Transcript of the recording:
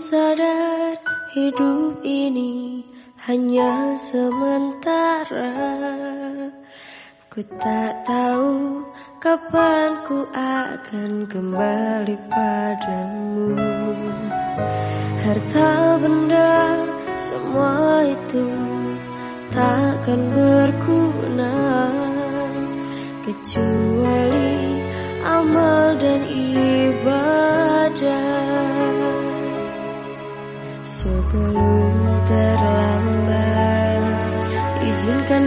sadar hidup ini hanya sementara. Ku tak tahu kapan ku akan kembali padamu. Harta benda semua itu takkan berguna. Kecuali amal dan ibadah Sebelum terlambat. Izinkan